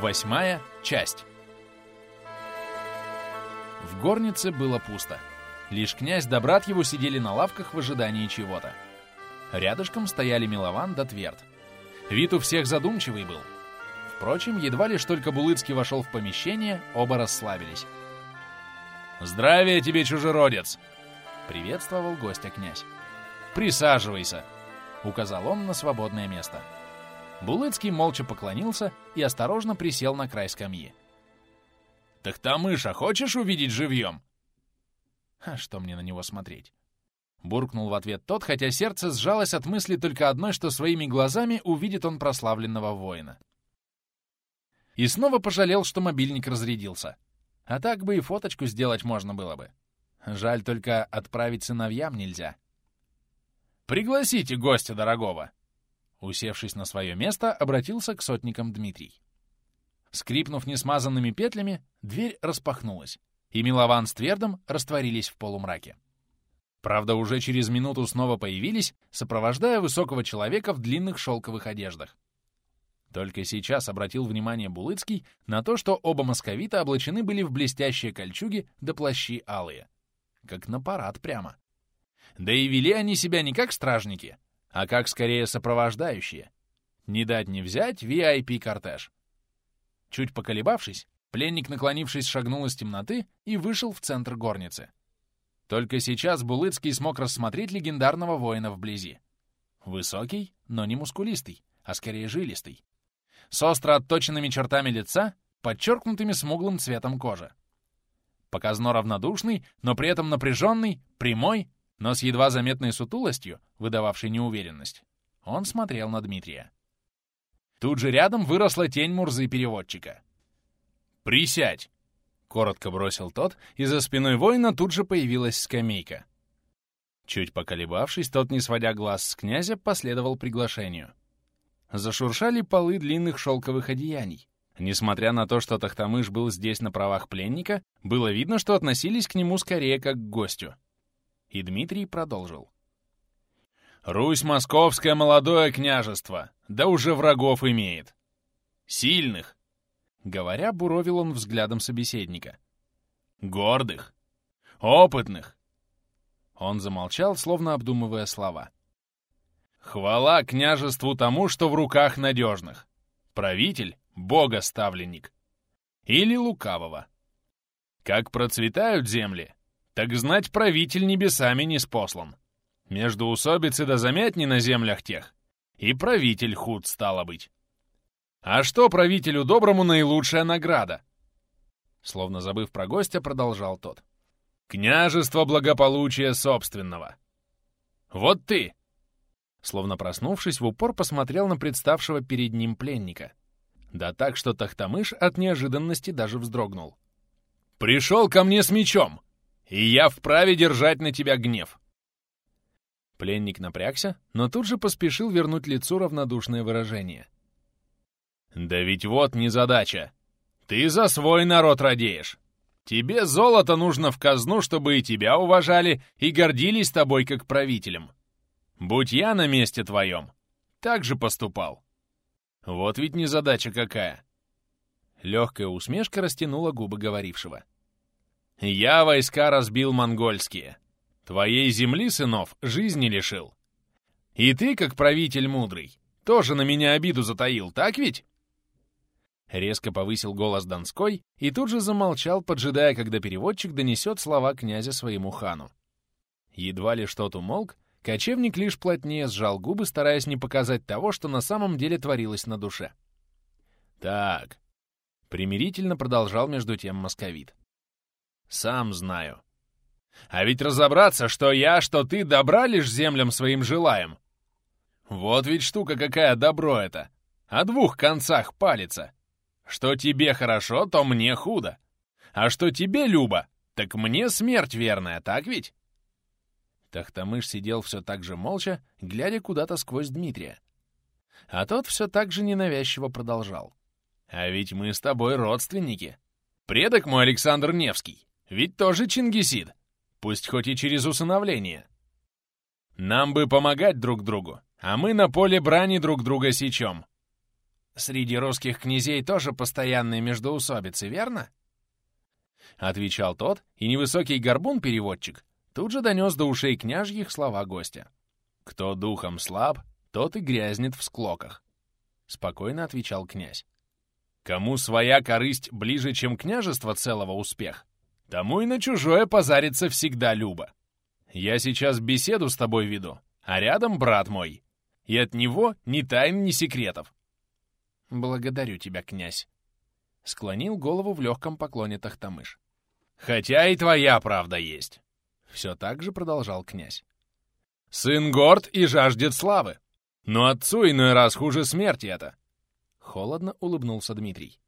Восьмая часть. В горнице было пусто. Лишь князь да брат его сидели на лавках в ожидании чего-то. Рядышком стояли Милован да Тверд. Вид у всех задумчивый был. Впрочем, едва лишь только Булыцкий вошел в помещение, оба расслабились. «Здравия тебе, чужеродец!» — приветствовал гостя князь. «Присаживайся!» — указал он на свободное место. Булыцкий молча поклонился и осторожно присел на край скамьи. «Так Тамыша хочешь увидеть живьем?» «А что мне на него смотреть?» Буркнул в ответ тот, хотя сердце сжалось от мысли только одной, что своими глазами увидит он прославленного воина. И снова пожалел, что мобильник разрядился. А так бы и фоточку сделать можно было бы. Жаль только отправить сыновьям нельзя. «Пригласите гостя дорогого!» Усевшись на свое место, обратился к сотникам Дмитрий. Скрипнув несмазанными петлями, дверь распахнулась, и Милован с Твердом растворились в полумраке. Правда, уже через минуту снова появились, сопровождая высокого человека в длинных шелковых одеждах. Только сейчас обратил внимание Булыцкий на то, что оба московита облачены были в блестящие кольчуги да плащи алые. Как на парад прямо. Да и вели они себя не как стражники, а как скорее сопровождающие. Не дать не взять VIP-кортеж. Чуть поколебавшись, пленник, наклонившись, шагнул из темноты и вышел в центр горницы. Только сейчас Булыцкий смог рассмотреть легендарного воина вблизи. Высокий, но не мускулистый, а скорее жилистый. С остро отточенными чертами лица, подчеркнутыми смуглым цветом кожи. Показно равнодушный, но при этом напряженный, прямой, но с едва заметной сутулостью, выдававшей неуверенность, он смотрел на Дмитрия. Тут же рядом выросла тень Мурзы-переводчика. «Присядь!» — коротко бросил тот, и за спиной воина тут же появилась скамейка. Чуть поколебавшись, тот, не сводя глаз с князя, последовал приглашению. Зашуршали полы длинных шелковых одеяний. Несмотря на то, что Тахтамыш был здесь на правах пленника, было видно, что относились к нему скорее как к гостю. И Дмитрий продолжил. «Русь Московское молодое княжество, да уже врагов имеет. Сильных!» Говоря, буровил он взглядом собеседника. «Гордых! Опытных!» Он замолчал, словно обдумывая слова. «Хвала княжеству тому, что в руках надежных. Правитель — бога-ставленник. Или лукавого. Как процветают земли, так знать правитель небесами не спослан. Между усобицы да заметни на землях тех. И правитель худ стало быть. А что правителю доброму наилучшая награда? Словно забыв про гостя, продолжал тот. Княжество благополучия собственного. Вот ты! Словно проснувшись, в упор посмотрел на представшего перед ним пленника. Да так, что Тахтамыш от неожиданности даже вздрогнул. «Пришел ко мне с мечом!» И я вправе держать на тебя гнев!» Пленник напрягся, но тут же поспешил вернуть лицу равнодушное выражение. «Да ведь вот незадача! Ты за свой народ радеешь! Тебе золото нужно в казну, чтобы и тебя уважали, и гордились тобой как правителем. Будь я на месте твоем, так же поступал. Вот ведь незадача какая!» Легкая усмешка растянула губы говорившего. Я войска разбил монгольские. Твоей земли, сынов, жизни лишил. И ты, как правитель мудрый, тоже на меня обиду затаил, так ведь?» Резко повысил голос Донской и тут же замолчал, поджидая, когда переводчик донесет слова князя своему хану. Едва ли что-то умолк, кочевник лишь плотнее сжал губы, стараясь не показать того, что на самом деле творилось на душе. «Так», — примирительно продолжал между тем московит. Сам знаю. А ведь разобраться, что я, что ты добра лишь землям своим желаем. Вот ведь штука какая добро это. О двух концах палится. Что тебе хорошо, то мне худо. А что тебе, Люба, так мне смерть верная, так ведь? Тахтамыш сидел все так же молча, глядя куда-то сквозь Дмитрия. А тот все так же ненавязчиво продолжал. «А ведь мы с тобой родственники. Предок мой Александр Невский. Ведь тоже Чингисид, пусть хоть и через усыновление. Нам бы помогать друг другу, а мы на поле брани друг друга сечем. среди русских князей тоже постоянные междоусобицы, верно?» Отвечал тот, и невысокий горбун-переводчик тут же донес до ушей княжьих слова гостя. «Кто духом слаб, тот и грязнет в склоках», — спокойно отвечал князь. «Кому своя корысть ближе, чем княжество целого успех, тому и на чужое позарится всегда любо. Я сейчас беседу с тобой веду, а рядом брат мой, и от него ни тайн, ни секретов. «Благодарю тебя, князь», — склонил голову в легком поклоне Тахтамыш. «Хотя и твоя правда есть», — все так же продолжал князь. «Сын горд и жаждет славы, но отцу иной раз хуже смерти это», — холодно улыбнулся Дмитрий.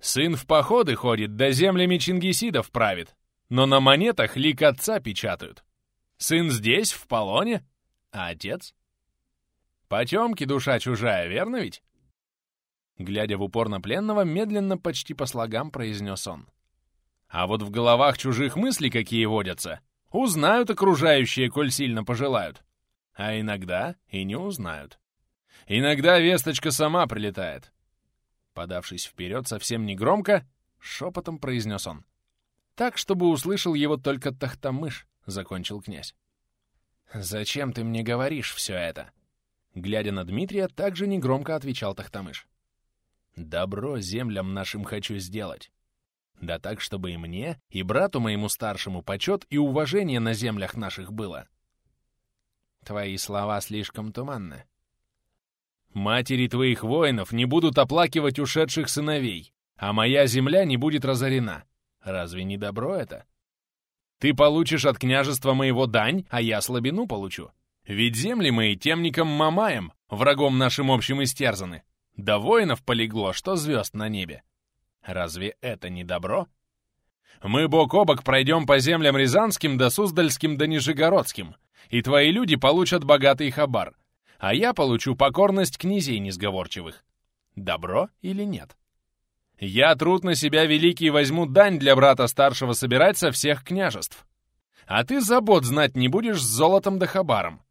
«Сын в походы ходит, да землями чингисидов правит, но на монетах лик отца печатают. Сын здесь, в полоне, а отец? Потемки душа чужая, верно ведь?» Глядя в упор на пленного, медленно, почти по слогам произнес он. «А вот в головах чужих мыслей какие водятся, узнают окружающие, коль сильно пожелают. А иногда и не узнают. Иногда весточка сама прилетает». Подавшись вперед совсем негромко, шепотом произнес он. «Так, чтобы услышал его только Тахтамыш», — закончил князь. «Зачем ты мне говоришь все это?» Глядя на Дмитрия, также негромко отвечал Тахтамыш. Добро землям нашим хочу сделать. Да так, чтобы и мне, и брату моему старшему почет и уважение на землях наших было. Твои слова слишком туманны. Матери твоих воинов не будут оплакивать ушедших сыновей, а моя земля не будет разорена. Разве не добро это? Ты получишь от княжества моего дань, а я слабину получу. Ведь земли мои темником Мамаем, врагом нашим общим истерзаны. Да воинов полегло, что звезд на небе. Разве это не добро? Мы бок о бок пройдем по землям Рязанским да Суздальским да Нижегородским, и твои люди получат богатый хабар, а я получу покорность князей несговорчивых. Добро или нет? Я труд на себя великий возьму дань для брата старшего собирать со всех княжеств. А ты забот знать не будешь с золотом да хабаром.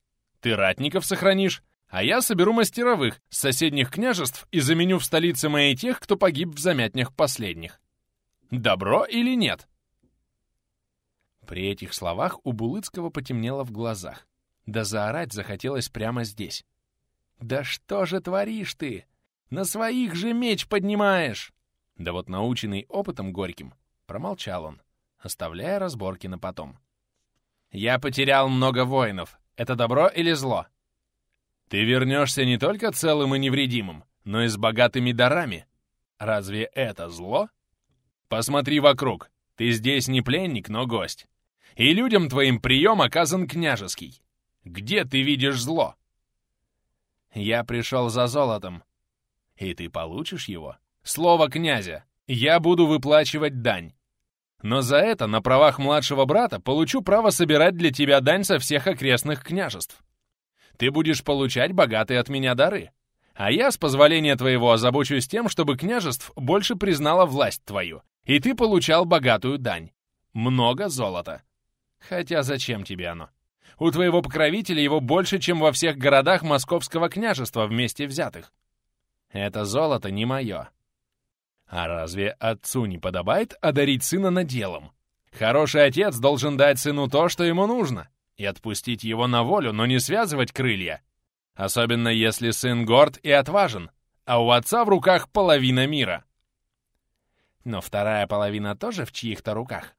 Ты ратников сохранишь, а я соберу мастеровых с соседних княжеств и заменю в столице моей тех, кто погиб в замятнях последних. Добро или нет?» При этих словах у Булыцкого потемнело в глазах. Да заорать захотелось прямо здесь. «Да что же творишь ты? На своих же меч поднимаешь!» Да вот наученный опытом горьким, промолчал он, оставляя разборки на потом. «Я потерял много воинов. Это добро или зло?» Ты вернешься не только целым и невредимым, но и с богатыми дарами. Разве это зло? Посмотри вокруг. Ты здесь не пленник, но гость. И людям твоим прием оказан княжеский. Где ты видишь зло? Я пришел за золотом. И ты получишь его? Слово князя. Я буду выплачивать дань. Но за это на правах младшего брата получу право собирать для тебя дань со всех окрестных княжеств. Ты будешь получать богатые от меня дары. А я, с позволения твоего, озабочусь тем, чтобы княжеств больше признало власть твою, и ты получал богатую дань. Много золота. Хотя зачем тебе оно? У твоего покровителя его больше, чем во всех городах московского княжества вместе взятых. Это золото не мое. А разве отцу не подобает одарить сына наделом? Хороший отец должен дать сыну то, что ему нужно и отпустить его на волю, но не связывать крылья. Особенно если сын горд и отважен, а у отца в руках половина мира. Но вторая половина тоже в чьих-то руках.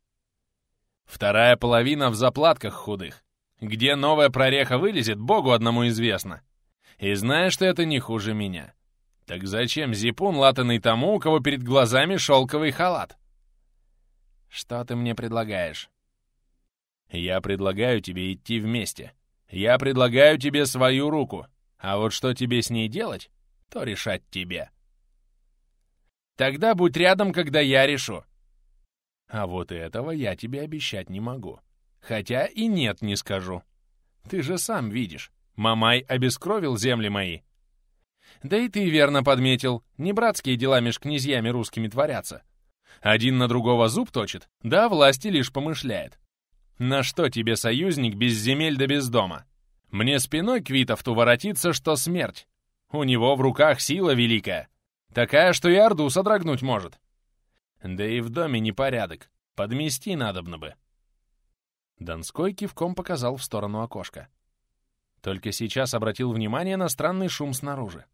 Вторая половина в заплатках худых. Где новая прореха вылезет, Богу одному известно. И знаешь, что это не хуже меня. Так зачем зипун, латанный тому, у кого перед глазами шелковый халат? Что ты мне предлагаешь? Я предлагаю тебе идти вместе. Я предлагаю тебе свою руку. А вот что тебе с ней делать, то решать тебе. Тогда будь рядом, когда я решу. А вот этого я тебе обещать не могу. Хотя и нет не скажу. Ты же сам видишь, Мамай обескровил земли мои. Да и ты верно подметил, не братские дела меж князьями русскими творятся. Один на другого зуб точит, да власти лишь помышляет. На что тебе союзник без земель да без дома? Мне спиной к Витовту воротиться, что смерть. У него в руках сила великая. Такая, что и Орду содрогнуть может. Да и в доме непорядок. Подмести надобно бы. Донской кивком показал в сторону окошка. Только сейчас обратил внимание на странный шум снаружи.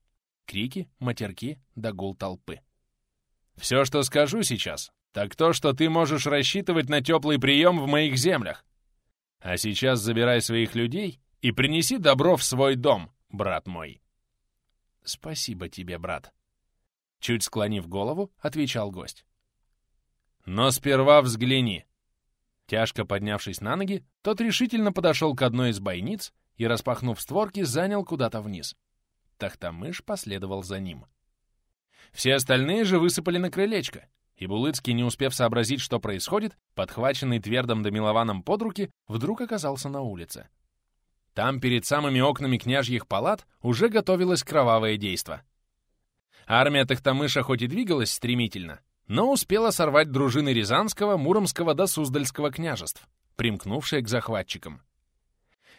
Крики, матерки да гул толпы. «Все, что скажу сейчас, так то, что ты можешь рассчитывать на теплый прием в моих землях. А сейчас забирай своих людей и принеси добро в свой дом, брат мой». «Спасибо тебе, брат», — чуть склонив голову, отвечал гость. «Но сперва взгляни». Тяжко поднявшись на ноги, тот решительно подошел к одной из бойниц и, распахнув створки, занял куда-то вниз. Тахтамыш последовал за ним. Все остальные же высыпали на крылечко, и Булыцкий, не успев сообразить, что происходит, подхваченный Твердом да Милованом под руки, вдруг оказался на улице. Там, перед самыми окнами княжьих палат, уже готовилось кровавое действо. Армия Тахтамыша хоть и двигалась стремительно, но успела сорвать дружины Рязанского, Муромского да Суздальского княжеств, примкнувшие к захватчикам.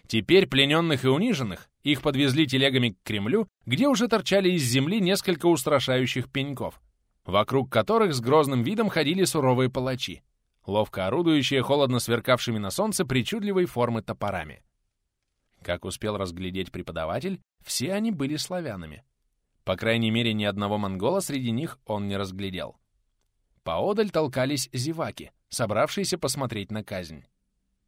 Теперь плененных и униженных их подвезли телегами к Кремлю, где уже торчали из земли несколько устрашающих пеньков, вокруг которых с грозным видом ходили суровые палачи, ловко орудующие холодно сверкавшими на солнце причудливой формы топорами. Как успел разглядеть преподаватель, все они были славянами. По крайней мере, ни одного монгола среди них он не разглядел. Поодаль толкались зеваки, собравшиеся посмотреть на казнь.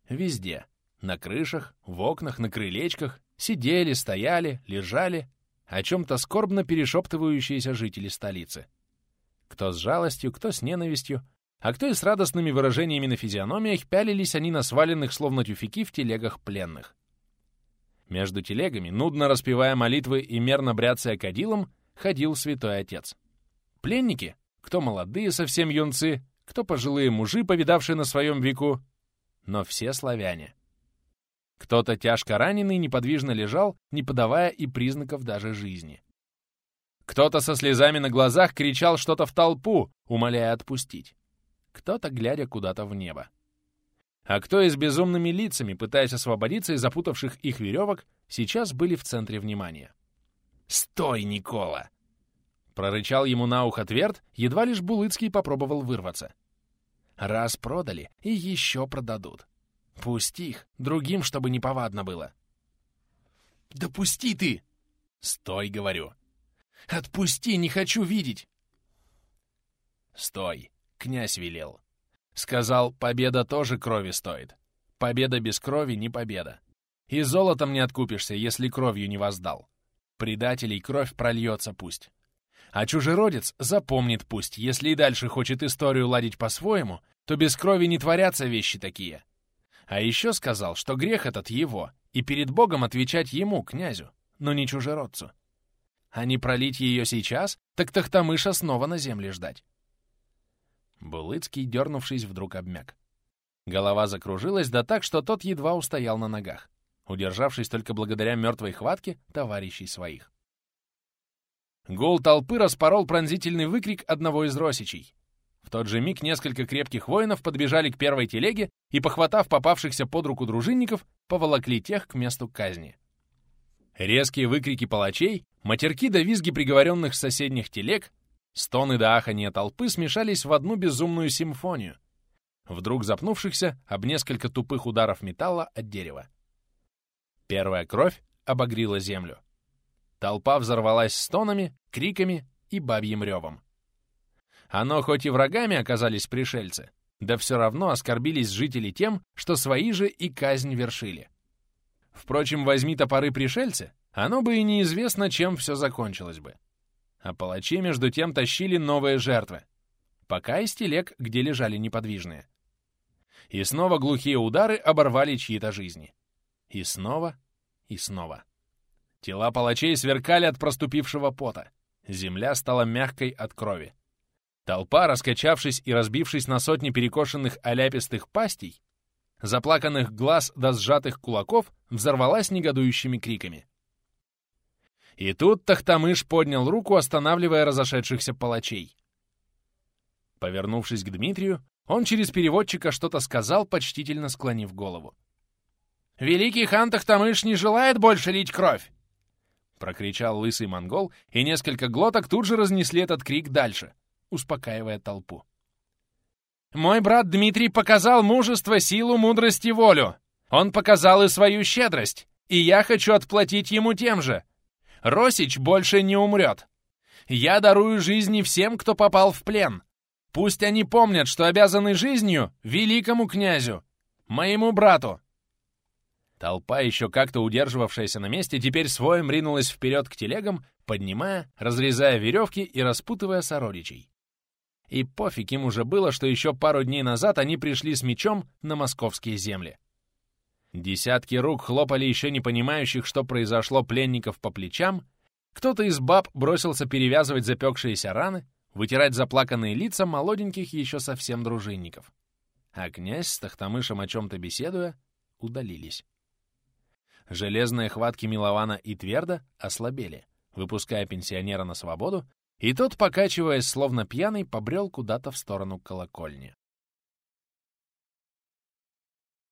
Везде, на крышах, в окнах, на крылечках сидели, стояли, лежали, о чем-то скорбно перешептывающиеся жители столицы. Кто с жалостью, кто с ненавистью, а кто и с радостными выражениями на физиономиях пялились они на сваленных, словно тюфяки, в телегах пленных. Между телегами, нудно распевая молитвы и мерно бряцая кадилом, ходил святой отец. Пленники, кто молодые совсем юнцы, кто пожилые мужи, повидавшие на своем веку, но все славяне. Кто-то тяжко раненый неподвижно лежал, не подавая и признаков даже жизни. Кто-то со слезами на глазах кричал что-то в толпу, умоляя отпустить. Кто-то глядя куда-то в небо. А кто и с безумными лицами, пытаясь освободиться из запутавших их веревок, сейчас были в центре внимания. «Стой, Никола!» Прорычал ему на ухо Тверд, едва лишь Булыцкий попробовал вырваться. «Раз продали, и еще продадут. Пусть их, другим, чтобы не повадно было. «Да пусти ты!» «Стой, — говорю!» «Отпусти, не хочу видеть!» «Стой!» — князь велел. Сказал, победа тоже крови стоит. Победа без крови не победа. И золотом не откупишься, если кровью не воздал. Предателей кровь прольется пусть. А чужеродец запомнит пусть, если и дальше хочет историю ладить по-своему, то без крови не творятся вещи такие. А еще сказал, что грех этот его, и перед Богом отвечать ему, князю, но не чужеродцу. А не пролить ее сейчас, так Тахтамыша снова на земле ждать. Булыцкий, дернувшись, вдруг обмяк. Голова закружилась, да так, что тот едва устоял на ногах, удержавшись только благодаря мертвой хватке товарищей своих. Гул толпы распорол пронзительный выкрик одного из росичей. В тот же миг несколько крепких воинов подбежали к первой телеге и, похватав попавшихся под руку дружинников, поволокли тех к месту казни. Резкие выкрики палачей, матерки до визги приговоренных с соседних телег, стоны до ахания толпы смешались в одну безумную симфонию, вдруг запнувшихся об несколько тупых ударов металла от дерева. Первая кровь обогрила землю. Толпа взорвалась стонами, криками и бабьим ревом. Оно хоть и врагами оказались пришельцы, да все равно оскорбились жители тем, что свои же и казнь вершили. Впрочем, возьми топоры пришельцы, оно бы и неизвестно, чем все закончилось бы. А палачи между тем тащили новые жертвы, пока из телег, где лежали неподвижные. И снова глухие удары оборвали чьи-то жизни. И снова, и снова. Тела палачей сверкали от проступившего пота. Земля стала мягкой от крови. Толпа, раскачавшись и разбившись на сотни перекошенных оляпистых пастей, заплаканных глаз до сжатых кулаков, взорвалась негодующими криками. И тут Тахтамыш поднял руку, останавливая разошедшихся палачей. Повернувшись к Дмитрию, он через переводчика что-то сказал, почтительно склонив голову. «Великий хан Тахтамыш не желает больше лить кровь!» — прокричал лысый монгол, и несколько глоток тут же разнесли этот крик дальше, успокаивая толпу. «Мой брат Дмитрий показал мужество, силу, мудрость и волю. Он показал и свою щедрость, и я хочу отплатить ему тем же. Росич больше не умрет. Я дарую жизни всем, кто попал в плен. Пусть они помнят, что обязаны жизнью великому князю, моему брату». Толпа, еще как-то удерживавшаяся на месте, теперь своим ринулась вперед к телегам, поднимая, разрезая веревки и распутывая сородичей. И пофиг им уже было, что еще пару дней назад они пришли с мечом на московские земли. Десятки рук хлопали еще не понимающих, что произошло пленников по плечам, кто-то из баб бросился перевязывать запекшиеся раны, вытирать заплаканные лица молоденьких еще совсем дружинников. А князь с Тахтамышем о чем-то беседуя, удалились. Железные хватки Милована и Тверда ослабели, выпуская пенсионера на свободу, и тот, покачиваясь, словно пьяный, побрел куда-то в сторону колокольни.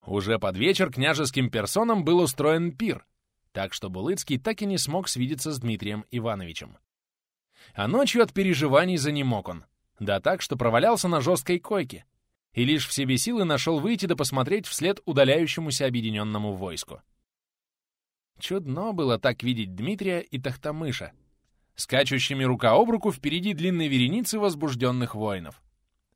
Уже под вечер княжеским персонам был устроен пир, так что Булыцкий так и не смог свидеться с Дмитрием Ивановичем. А ночью от переживаний занемог он, да так, что провалялся на жесткой койке, и лишь в себе силы нашел выйти да посмотреть вслед удаляющемуся объединенному войску. Чудно было так видеть Дмитрия и Тахтамыша, скачущими рука об руку впереди длинной вереницы возбужденных воинов.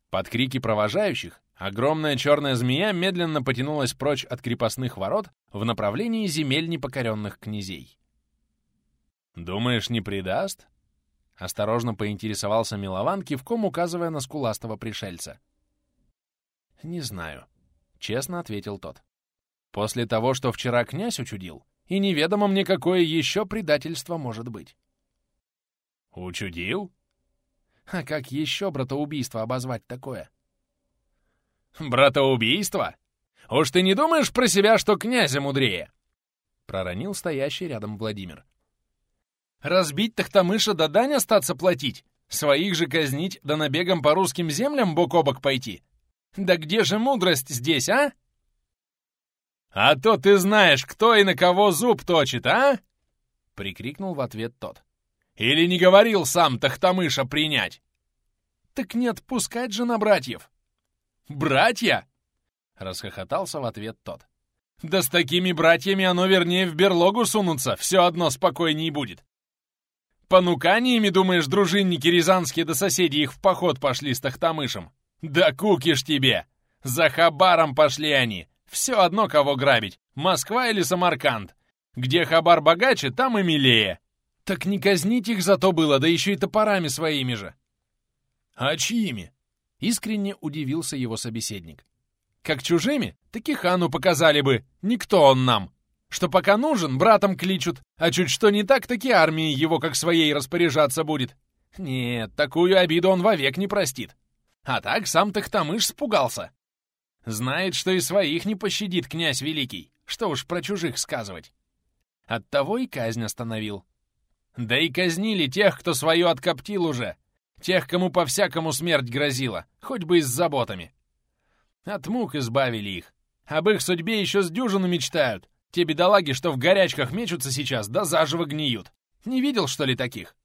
Под крики провожающих огромная черная змея медленно потянулась прочь от крепостных ворот в направлении земель непокоренных князей. «Думаешь, не предаст?» — осторожно поинтересовался Милован, кивком указывая на скуластого пришельца. «Не знаю», — честно ответил тот. «После того, что вчера князь учудил, и неведомо мне, какое еще предательство может быть». «Учудил?» А как еще братоубийство обозвать такое? «Братоубийство? Уж ты не думаешь про себя, что князя мудрее?» Проронил стоящий рядом Владимир. «Разбить Тахтамыша да дань остаться платить? Своих же казнить да набегом по русским землям бок о бок пойти? Да где же мудрость здесь, а?» «А то ты знаешь, кто и на кого зуб точит, а?» — прикрикнул в ответ тот. Или не говорил сам Тахтамыша принять? Так не отпускать же на братьев. Братья? Расхохотался в ответ тот. Да с такими братьями оно вернее в берлогу сунуться, все одно спокойней будет. Понуканиями, думаешь, дружинники рязанские до соседей их в поход пошли с Тахтамышем? Да кукиш тебе! За хабаром пошли они. Все одно кого грабить, Москва или Самарканд. Где хабар богаче, там и милее. Так не казнить их зато было, да еще и топорами своими же. А чьими? Искренне удивился его собеседник. Как чужими, так и хану показали бы. Никто он нам. Что пока нужен, братом кличут, а чуть что не так, так и армии его как своей распоряжаться будет. Нет, такую обиду он вовек не простит. А так сам Тахтамыш спугался. Знает, что и своих не пощадит князь великий. Что уж про чужих сказывать. Оттого и казнь остановил. Да и казнили тех, кто свое откоптил уже. Тех, кому по-всякому смерть грозила, хоть бы и с заботами. От мук избавили их. Об их судьбе еще с дюжину мечтают. Те бедолаги, что в горячках мечутся сейчас, да заживо гниют. Не видел, что ли, таких?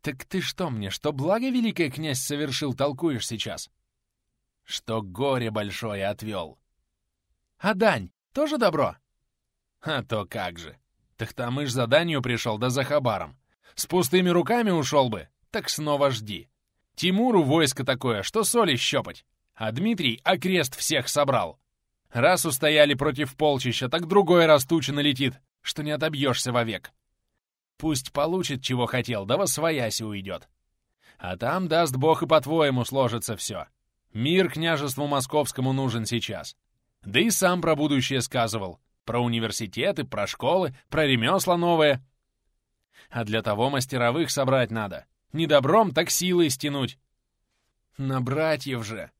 Так ты что мне, что благо великий князь совершил, толкуешь сейчас? Что горе большое отвел. А дань тоже добро? А то как же. Так там и ж заданию пришел, да за хабаром. С пустыми руками ушел бы, так снова жди. Тимуру войско такое, что соли щепать. А Дмитрий окрест всех собрал. Раз устояли против полчища, так другой раз туча налетит, что не отобьешься вовек. Пусть получит, чего хотел, да во свояси уйдет. А там, даст бог, и по-твоему сложится все. Мир княжеству московскому нужен сейчас. Да и сам про будущее сказывал. Про университеты, про школы, про ремесла новые. А для того мастеровых собрать надо. Не добром, так силой стянуть. На братьев же!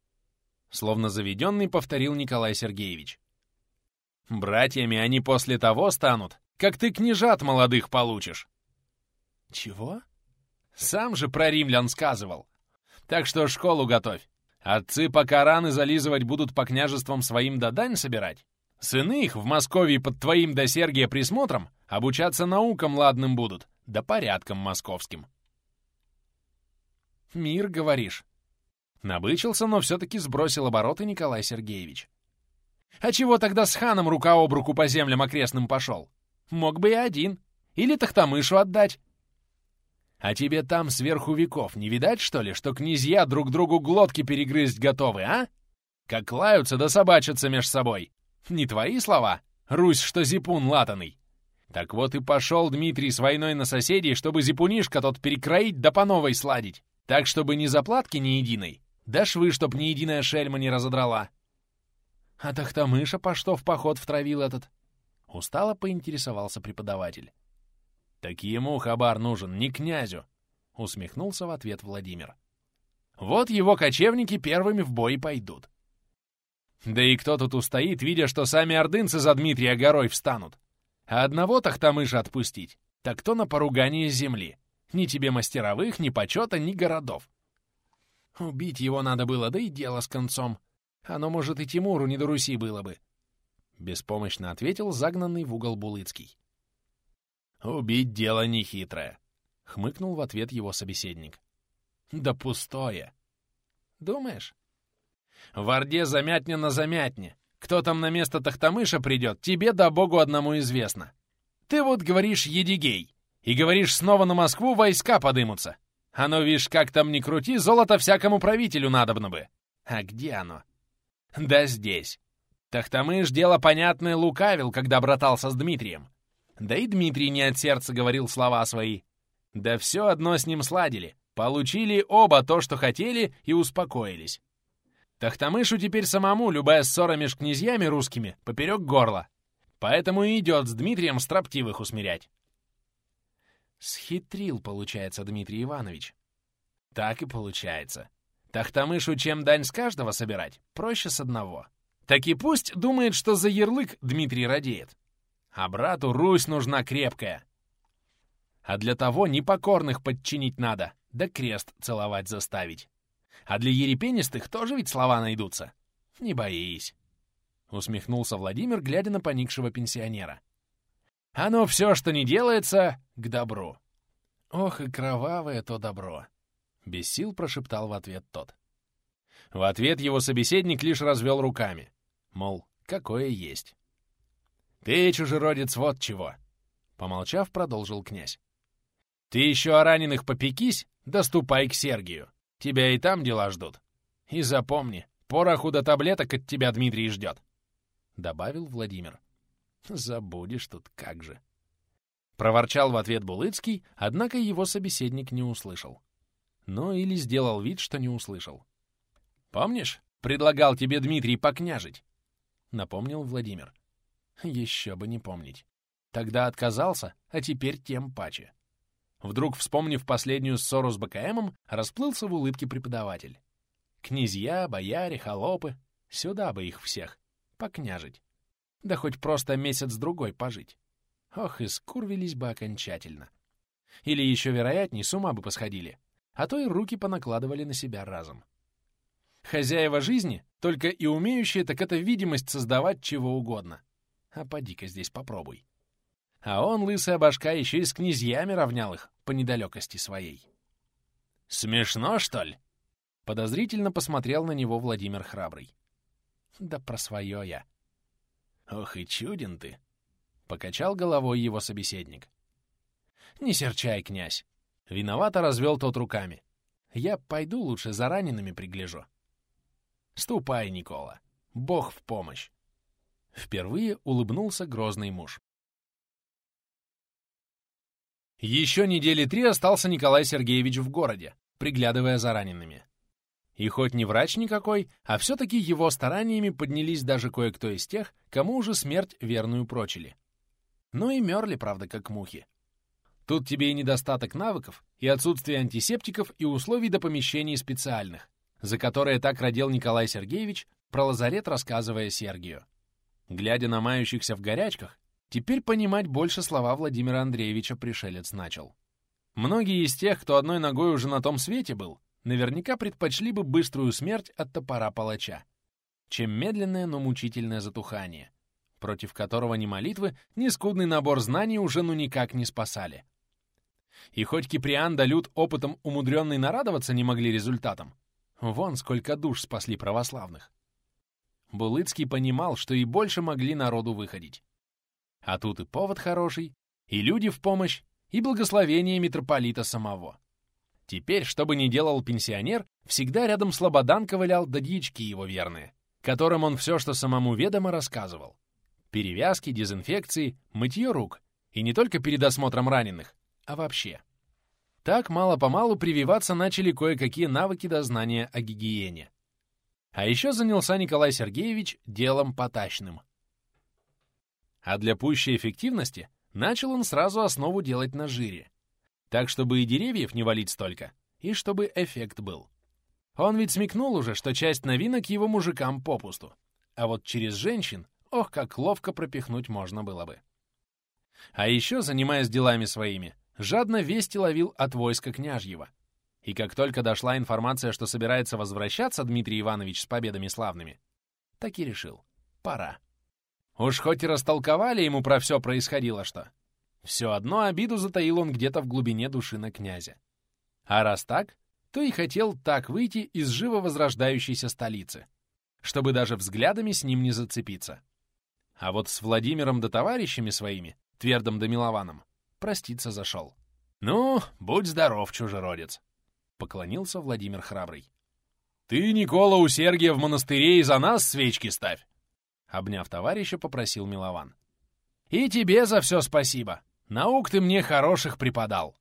Словно заведенный повторил Николай Сергеевич. Братьями они после того станут, как ты княжат молодых получишь. Чего? Сам же про римлян сказывал. Так что школу готовь. Отцы пока раны зализывать будут по княжествам своим да дань собирать. Сыны их в Москве под твоим до Сергия присмотром обучаться наукам ладным будут, да порядкам московским. «Мир, говоришь?» Набычился, но все-таки сбросил обороты Николай Сергеевич. «А чего тогда с ханом рука об руку по землям окрестным пошел? Мог бы и один. Или Тахтамышу отдать. А тебе там сверху веков не видать, что ли, что князья друг другу глотки перегрызть готовы, а? Как лаются да собачатся меж собой. Не твои слова, Русь, что зипун латаный. Так вот и пошел Дмитрий с войной на соседей, чтобы зипунишка тот перекроить да по новой сладить. Так, чтобы ни заплатки ни единой, да швы, чтоб ни единая шельма не разодрала. А Тахтамыша по что в поход втравил этот? Устало поинтересовался преподаватель. «Так ему хабар нужен, не князю!» — усмехнулся в ответ Владимир. «Вот его кочевники первыми в бой пойдут. Да и кто тут устоит, видя, что сами ордынцы за Дмитрия горой встанут? А одного Тахтамыша отпустить, так то на поругание земли. Ни тебе мастеровых, ни почета, ни городов. Убить его надо было, да и дело с концом. Оно, может, и Тимуру не до Руси было бы. Беспомощно ответил загнанный в угол Булыцкий. «Убить дело нехитрое», — хмыкнул в ответ его собеседник. «Да пустое». «Думаешь?» «В Орде замятня на замятне. Кто там на место Тахтамыша придет, тебе да богу одному известно. Ты вот говоришь «Едигей», и говоришь, снова на Москву войска подымутся. Оно, видишь, как там ни крути, золото всякому правителю надобно бы. А где оно? Да здесь. Тахтамыш дело понятное лукавил, когда братался с Дмитрием. Да и Дмитрий не от сердца говорил слова свои. Да все одно с ним сладили. Получили оба то, что хотели, и успокоились. Тахтамышу теперь самому любая ссора между князьями русскими поперек горла. Поэтому и идет с Дмитрием строптивых усмирять. Схитрил, получается, Дмитрий Иванович. Так и получается. Тахтамышу чем дань с каждого собирать, проще с одного. Так и пусть думает, что за ярлык Дмитрий радеет. А брату Русь нужна крепкая. А для того непокорных подчинить надо, да крест целовать заставить. А для ерепенистых тоже ведь слова найдутся. Не боись. Усмехнулся Владимир, глядя на поникшего пенсионера. Оно все, что не делается, к добру. Ох и кровавое то добро. Без сил прошептал в ответ тот. В ответ его собеседник лишь развел руками. Мол, какое есть. «Ты, чужеродец, вот чего!» Помолчав, продолжил князь. «Ты еще о раненых попекись, доступай к Сергию. Тебя и там дела ждут. И запомни, пороху до таблеток от тебя Дмитрий ждет», — добавил Владимир. «Забудешь тут как же». Проворчал в ответ Булыцкий, однако его собеседник не услышал. Ну или сделал вид, что не услышал. «Помнишь, предлагал тебе Дмитрий покняжить?» — напомнил Владимир. Еще бы не помнить. Тогда отказался, а теперь тем паче. Вдруг, вспомнив последнюю ссору с БКМом, расплылся в улыбке преподаватель. Князья, бояре, холопы — сюда бы их всех. Покняжить. Да хоть просто месяц-другой пожить. Ох, и скурвились бы окончательно. Или еще вероятней, с ума бы посходили. А то и руки понакладывали на себя разом. Хозяева жизни, только и умеющие, так это видимость создавать чего угодно. А поди-ка здесь попробуй. А он, лысая башка, еще и с князьями равнял их по недалекости своей. «Смешно, что ли?» Подозрительно посмотрел на него Владимир Храбрый. «Да про свое я». «Ох и чуден ты!» — покачал головой его собеседник. «Не серчай, князь!» — виновато развел тот руками. «Я пойду лучше за ранеными пригляжу». «Ступай, Никола! Бог в помощь!» Впервые улыбнулся грозный муж. Еще недели три остался Николай Сергеевич в городе, приглядывая за ранеными. И хоть не врач никакой, а все-таки его стараниями поднялись даже кое-кто из тех, кому уже смерть верную прочили. Ну и мерли, правда, как мухи. Тут тебе и недостаток навыков, и отсутствие антисептиков, и условий до помещений специальных, за которые так родил Николай Сергеевич, про лазарет рассказывая Сергию. Глядя на мающихся в горячках, теперь понимать больше слова Владимира Андреевича пришелец начал. Многие из тех, кто одной ногой уже на том свете был, наверняка предпочли бы быструю смерть от топора палача, чем медленное, но мучительное затухание. против которого ни молитвы, ни скудный набор знаний уже ну никак не спасали. И хоть Киприан да Люд опытом умудренный нарадоваться не могли результатам, вон сколько душ спасли православных. Булыцкий понимал, что и больше могли народу выходить. А тут и повод хороший, и люди в помощь, и благословение митрополита самого. Теперь, что бы ни делал пенсионер, всегда рядом слободан ковылял да дьячки его верные, которым он все, что самому ведомо, рассказывал. Перевязки, дезинфекции, мытье рук. И не только перед осмотром раненых, а вообще. Так мало-помалу прививаться начали кое-какие навыки до знания о гигиене. А еще занялся Николай Сергеевич делом потачным. А для пущей эффективности начал он сразу основу делать на жире. Так, чтобы и деревьев не валить столько, и чтобы эффект был. Он ведь смекнул уже, что часть новинок его мужикам попусту. А вот через женщин, ох, как ловко пропихнуть можно было бы. А еще, занимаясь делами своими, жадно вести ловил от войска княжьего. И как только дошла информация, что собирается возвращаться Дмитрий Иванович с победами славными, так и решил — пора. Уж хоть и растолковали ему про все происходило что, все одно обиду затаил он где-то в глубине души на князя. А раз так, то и хотел так выйти из живо возрождающейся столицы, чтобы даже взглядами с ним не зацепиться. А вот с Владимиром да товарищами своими, Твердом да Милованом, проститься зашел. «Ну, будь здоров, чужеродец!» — поклонился Владимир Храбрый. «Ты, Никола, у Сергия в монастыре и за нас свечки ставь!» Обняв товарища, попросил Милован. «И тебе за все спасибо!» Наук ты мне хороших преподал!»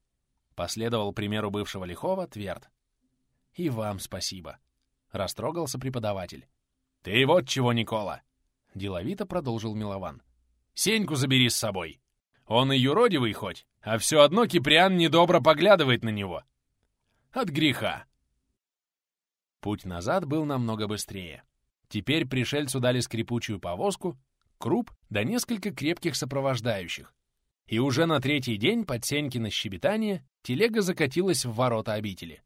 Последовал примеру бывшего лихого Тверд. «И вам спасибо!» — растрогался преподаватель. «Ты вот чего, Никола!» — деловито продолжил Милован. «Сеньку забери с собой. Он и юродивый хоть, а все одно Киприан недобро поглядывает на него. От греха!» Путь назад был намного быстрее. Теперь пришельцу дали скрипучую повозку, круп да несколько крепких сопровождающих, и уже на третий день под Сенькино щебетание телега закатилась в ворота обители.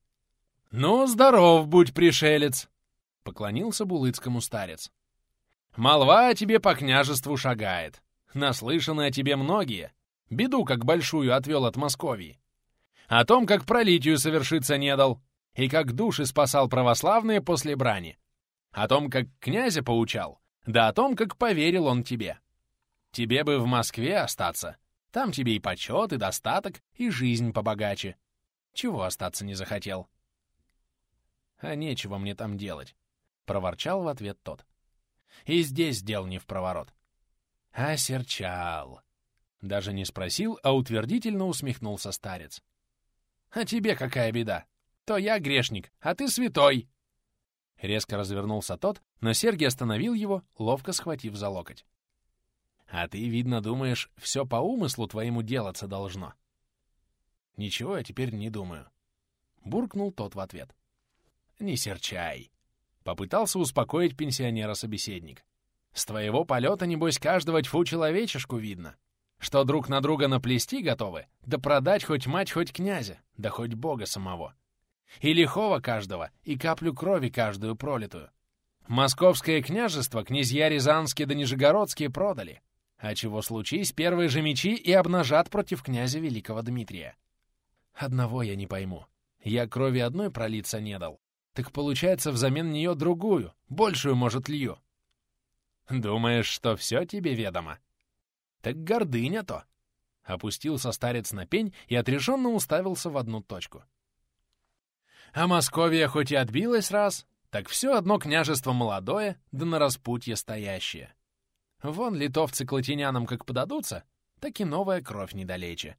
«Ну, здоров будь, пришелец!» — поклонился Булыцкому старец. «Молва о тебе по княжеству шагает. Наслышаны о тебе многие. Беду как большую отвел от Московии. О том, как пролитию совершиться не дал, и как души спасал православные после брани. О том, как князя поучал, да о том, как поверил он тебе. Тебе бы в Москве остаться, там тебе и почет, и достаток, и жизнь побогаче. Чего остаться не захотел?» «А нечего мне там делать», — проворчал в ответ тот. «И здесь дел не в проворот». «Осерчал». Даже не спросил, а утвердительно усмехнулся старец. «А тебе какая беда? То я грешник, а ты святой!» Резко развернулся тот, но Сергий остановил его, ловко схватив за локоть. А ты, видно, думаешь, все по умыслу твоему делаться должно. Ничего я теперь не думаю. Буркнул тот в ответ. Не серчай. Попытался успокоить пенсионера собеседник. С твоего полета, небось, каждого тьфу человечешку видно. Что друг на друга наплести готовы, да продать хоть мать, хоть князя, да хоть бога самого. И лихого каждого, и каплю крови каждую пролитую. Московское княжество князья Рязанские да Нижегородские продали. А чего случись, первые же мечи и обнажат против князя великого Дмитрия. Одного я не пойму. Я крови одной пролиться не дал. Так получается, взамен нее другую, большую, может, лью. Думаешь, что все тебе ведомо? Так гордыня то. Опустился старец на пень и отрешенно уставился в одну точку. А Московия хоть и отбилась раз, так все одно княжество молодое, да на распутье стоящее. Вон литовцы к латинянам как подадутся, так и новая кровь недалече.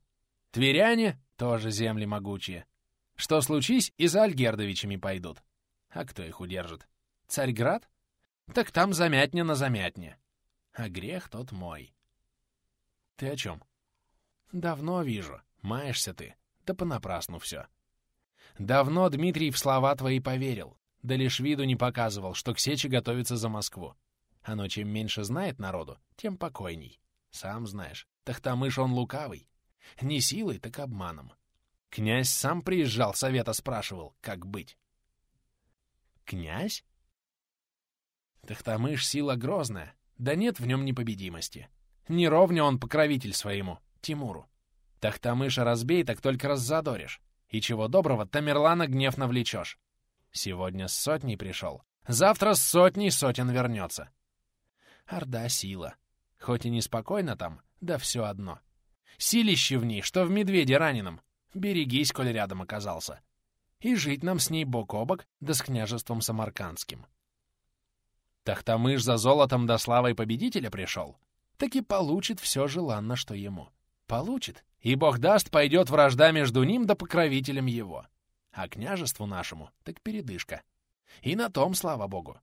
Тверяне — тоже земли могучие. Что случись, и за Альгердовичами пойдут. А кто их удержит? Царьград? Так там замятня на замятне. А грех тот мой. Ты о чем? Давно вижу. Маешься ты. Да понапрасну все. Давно Дмитрий в слова твои поверил, да лишь виду не показывал, что к сече готовится за Москву. Оно чем меньше знает народу, тем покойней. Сам знаешь, Тахтамыш он лукавый. Не силой, так обманом. Князь сам приезжал, совета спрашивал, как быть. Князь? Тахтамыш сила грозная, Да нет в нем непобедимости. Не ровня он покровитель своему, Тимуру. Так Тамыша разбей, так только раззадоришь. И чего доброго, Тамерлана гнев навлечешь. Сегодня с сотней пришел, завтра с сотней сотен вернется. Орда сила. Хоть и неспокойно там, да все одно. Силище в ней, что в медведе раненом. Берегись, коль рядом оказался. И жить нам с ней бок о бок, да с княжеством самаркандским. Тахтамыш за золотом до славой победителя пришел, так и получит все желанно, что ему. Получит, и бог даст, пойдет вражда между ним да покровителем его. А княжеству нашему так передышка. И на том, слава богу.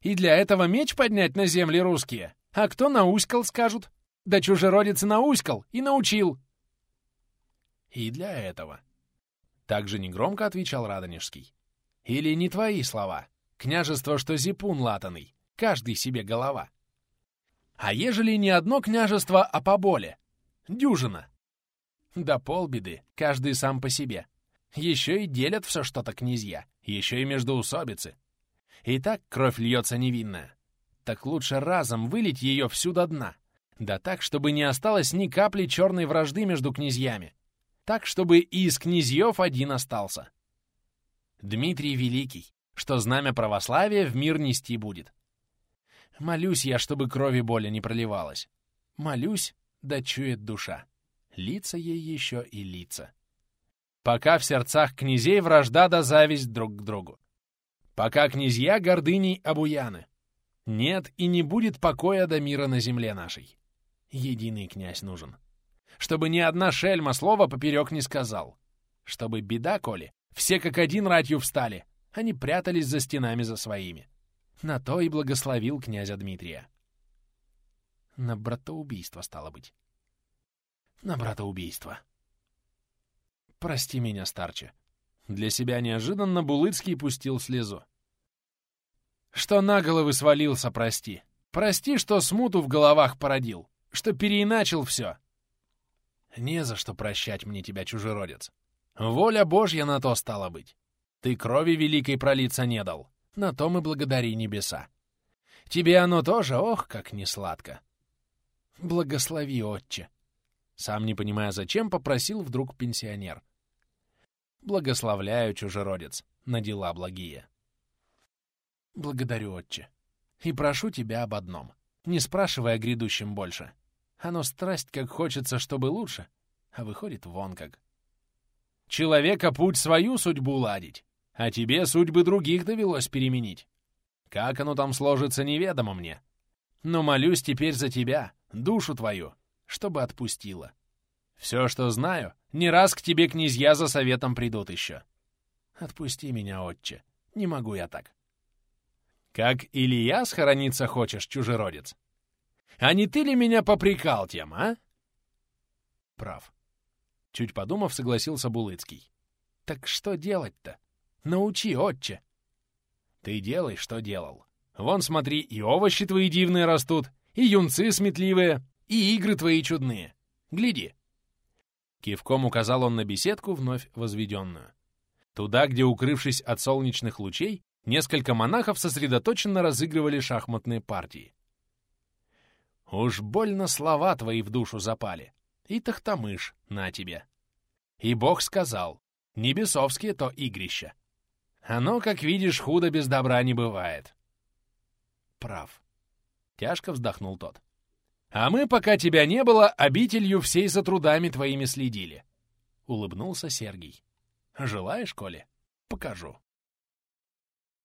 И для этого меч поднять на земли русские. А кто науськал, скажут? Да чужеродец науськал и научил. И для этого. Также негромко отвечал Радонежский. Или не твои слова? Княжество, что зипун латаный, каждый себе голова. А ежели не одно княжество, а поболе? Дюжина. Да полбеды, каждый сам по себе. Еще и делят все что-то князья, еще и междоусобицы. И так кровь льется невинная. Так лучше разом вылить ее всю до дна. Да так, чтобы не осталось ни капли черной вражды между князьями. Так, чтобы и из князьев один остался. Дмитрий Великий, что знамя православия в мир нести будет. Молюсь я, чтобы крови боли не проливалось. Молюсь, да чует душа. Лица ей еще и лица. Пока в сердцах князей вражда да зависть друг к другу. Пока князья гордыней обуяны. Нет и не будет покоя до мира на земле нашей. Единый князь нужен. Чтобы ни одна шельма слова поперек не сказал. Чтобы беда, коли, все как один ратью встали, они прятались за стенами за своими. На то и благословил князя Дмитрия. На братоубийство, стало быть. На братоубийство. Прости меня, старче. Для себя неожиданно Булыцкий пустил слезу. Что на головы свалился, прости. Прости, что смуту в головах породил, что переиначил все. Не за что прощать мне тебя, чужеродец. Воля Божья на то стала быть. Ты крови великой пролиться не дал. На том и благодари небеса. Тебе оно тоже, ох, как несладко. Благослови, отче. Сам не понимая зачем, попросил вдруг пенсионер. Благословляю, чужеродец, на дела благие. Благодарю, отче. И прошу тебя об одном. Не спрашивай о грядущем больше. Оно страсть, как хочется, чтобы лучше, а выходит вон как. Человека путь свою судьбу ладить, а тебе судьбы других довелось переменить. Как оно там сложится, неведомо мне. Но молюсь теперь за тебя, душу твою, чтобы отпустила. Все, что знаю, не раз к тебе князья за советом придут еще. Отпусти меня, отче, не могу я так. Как Илья схорониться хочешь, чужеродец? А не ты ли меня попрекал тем, а? Прав. Чуть подумав, согласился Булыцкий. Так что делать-то? Научи, отче. Ты делай, что делал. Вон, смотри, и овощи твои дивные растут, и юнцы сметливые, и игры твои чудные. Гляди. Кивком указал он на беседку, вновь возведенную. Туда, где, укрывшись от солнечных лучей, несколько монахов сосредоточенно разыгрывали шахматные партии. Уж больно слова твои в душу запали. И тахтамыш, на тебе. И Бог сказал, не бесовские то игрища. Оно, как видишь, худо без добра не бывает. Прав. Тяжко вздохнул тот. А мы, пока тебя не было, обителью всей за трудами твоими следили. Улыбнулся Сергий. Желаешь, Коля? Покажу.